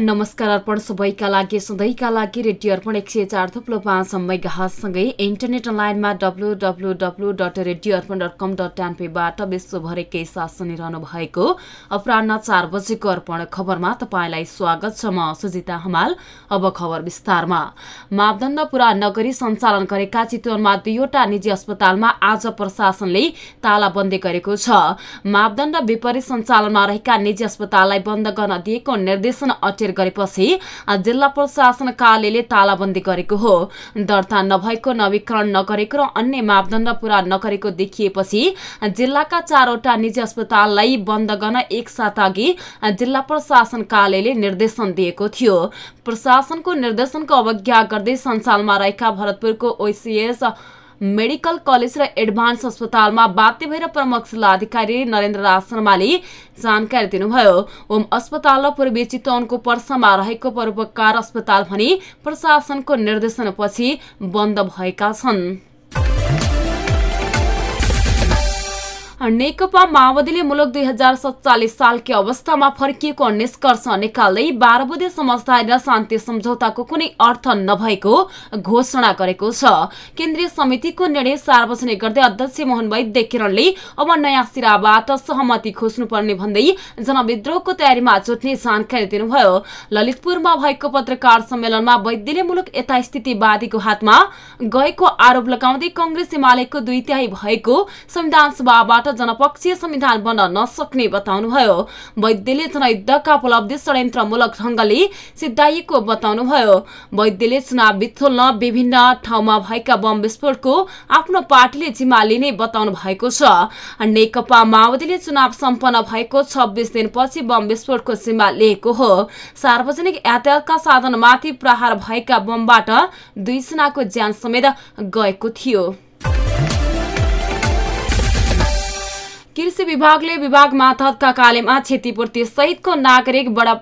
नमस्कार अर्पण सबैका लागि सधैँका लागि रेडियो अर्पण एक सय चार थुप्लो पाँच मेगासँगै इन्टरनेट अनलाइनमा W W W dot radio Arpan dot com dot एनपीबाट विश्वभरिकै साथ सुनिरहनु भएको अपरान्न चार बजेको अर्पण खबरमा तपाईँलाई स्वागत छ म सुजिता हमाल। अब खबर विस्तारमा। मापदण्ड पूरा नगरी सञ्चालन गरेका चितवनमा दुईवटा निजी अस्पतालमा आज प्रशासनले तालाबन्दी गरेको छ। मापदण्ड विपरीत सञ्चालनमा रहेका निजी अस्पताललाई बन्द गर्न दिएको निर्देशन अटेर गरेपछि जिल्ला प्रशासन कार्यालयले तालाबन्दी गरेको हो दर्ता नभएको नवीकरण नगरेको र अन्य मापदण्ड पूरा नगरेको देखिएपछि जिल्लाका चारवटा निजी अस्पताललाई बन्द गर्न एक साथ अघि जिल्ला प्रशासन कार्यालयले निर्देशन दिएको थियो प्रशासनको निर्देशनको अवज्ञा गर्दै सञ्चालनमा रहेका भरतपुरको ओसिएस मेडिकल कलेज र एडभान्स अस्पतालमा बाध्य भएर प्रमुख जिल्लाधिकारी नरेन्द्र राज शर्माले जानकारी दिनुभयो। ओम अस्पताल र पूर्वी चितवनको पर्सामा रहेको परोपकार अस्पताल भने प्रशासनको निर्देशनपछि बन्द भएका छन्। नेकपा माओवादीले मुलुक दुई हजार सत्तालिस सालकी अवस्थामा फर्किएको निष्कर्ष निकाल्दै बाह्र बुधे समझदारी र शान्ति सम्झौताको कुनै अर्थ नभएको घोषणा गरेको छ। केन्द्रीय समितिको निर्णय सार्वजनिक गर्दै अध्यक्ष मोहन वैद्य किरणले अब नयाँ सिराबाट सहमति खोज्नुपर्ने भन्दै जनविद्रोहको तयारीमा जुट्ने जानकारी दिनुभयो। ललितपुरमा भएको पत्रकार सम्मेलनमा वैद्यले मुलुक यता स्थितिवादीको हातमा गएको आरोप लगाउँदै कंग्रेस एमालेको दुई तिहाई भएको संविधान सभाबाट जनपक्षीय संविधान बन्न नसक्ने बताउनुभयो। वैद्यले जनयुद्धका उपलब्धि षड्यन्त्रमूलक ढंगले सिद्धाइएको बताउनुभयो। वैद्यले चुनाव बिथोल्न विभिन्न ठाउँमा भएका बम विस्फोटको आफ्नो पार्टीले जिम्मा लिने बताउनु भएको छ। नेकपा माओवादीले चुनाव सम्पन्न भएको छब्बिस दिनपछि बम विस्फोटको जिम्मा लिएको हो। सार्वजनिक यातायातका साधनमाथि प्रहार भएका बमबाट दुईजनाको ज्यान समेत गएको थियो। कृषि विभागले विभाग मातहतका कालेमा क्षतिपूर्ति सहितको नागरिक बडा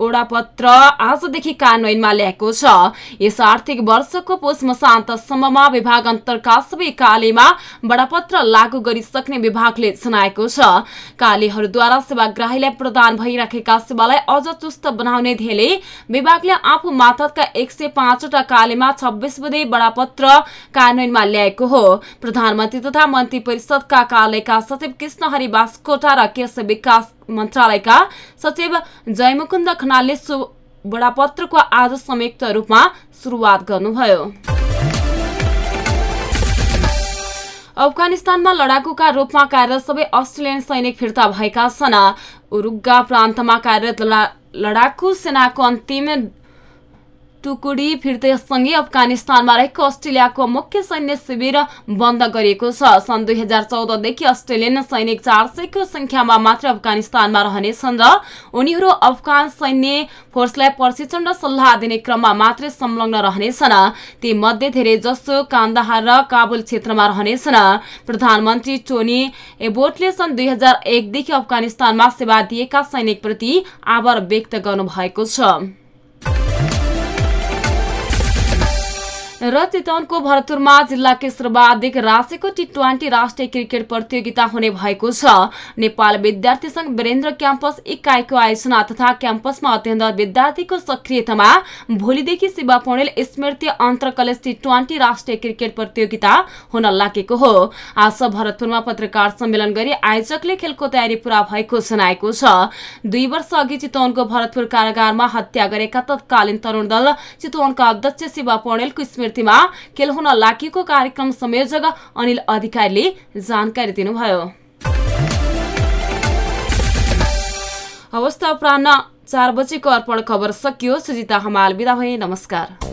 ओडापत्र आजदेखि कार्यान्वयनमा ल्याएको छ। यस आर्थिक वर्षको पुष मसान्तसम्ममा विभाग अन्तर्का सबै कालेमा बडापत्र लागू गरिसक्ने विभागले जनाएको छ। कालेहरूद्वारा सेवाग्राहीलाई प्रदान भइराखेका सेवालाई अझ चुस्त बनाउने ध्येयले विभागले आफू मातहतका एक सय पाँचवटा कालेमा छब्बिस बुधे बडापत्र कार्यान्वयनमा ल्याएको हो। प्रधानमन्त्री तथा मन्त्री परिषदका कार्यालयका सचिव कृष्ण हरि बास्कोटा र कृषि विकास मन्त्रालयका सचिव जयमुकुन्द खनालले बडापत्रको आज संयुक्त रूपमा सुरुवात गर्नुभयो। अफगानिस्तानमा लडाकुका रूपमा कार्यरत सबै अस्ट्रेलियन सैनिक फिर्ता भएका छन्। उरुग्गा प्रान्तमा कार्यरत लडाकु सेनाको अन्तिम टुकुडी फिर्तेसँगै अफगानिस्तानमा रहेको अस्ट्रेलियाको मुख्य सैन्य शिविर बन्द गरिएको छ। सन् दुई हजार चौधदेखि अस्ट्रेलियन सैनिक चार सयको संख्यामा मात्र अफगानिस्तानमा रहनेछन् र उनीहरू अफगान सैन्य फोर्सलाई प्रशिक्षण र सल्लाह दिने क्रममा मात्रै संलग्न रहनेछन्। ती मध्ये धेरै जसो कान्दाहार र काबुल क्षेत्रमा रहनेछन्। प्रधानमन्त्री टोनी एबोटले सन् दुई हजार एकदेखि अफगानिस्तानमा सेवा दिएका सैनिकप्रति आभार व्यक्त गर्नुभएको छ। र चितवनको भरतपुरमा जिल्लाकै सर्वाधिक रासेको टी ट्वेन्टी राष्ट्रिय क्रिकेट प्रतियोगिता हुने भएको छ। नेपाल विद्यार्थी संघ वीरेन्द्र क्याम्पस इकाइको आयोजना तथा क्याम्पसमा अध्ययन विद्यार्थीको सक्रियतामा भोलिदेखि शिवा पौडेल स्मृति अन्तर कलेज टी ट्वेन्टी राष्ट्रिय क्रिकेट प्रतियोगिता हुन लागेको हो। आज भरतपुरमा पत्रकार सम्मेलन गरी आयोजकले खेलको तयारी पूरा भएको जनाएको छ। दुई वर्ष अघि चितवनको भरतपुर कारागारमा हत्या गरेका तत्कालीन तरुण दल चितवनका अध्यक्ष शिवा पौडेलको स्मृति स्मृतिमा खेल हुन लागेको कार्यक्रम संयोजक अनिल अधिकारीले जानकारी दिनुभयो। अवस्था चार बजेको अर्पण खबर सकियो। सुजिता हमाल बिदा भए। नमस्कार।